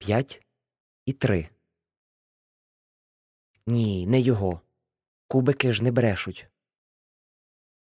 п'ять і три. Ні, не його. Кубики ж не брешуть.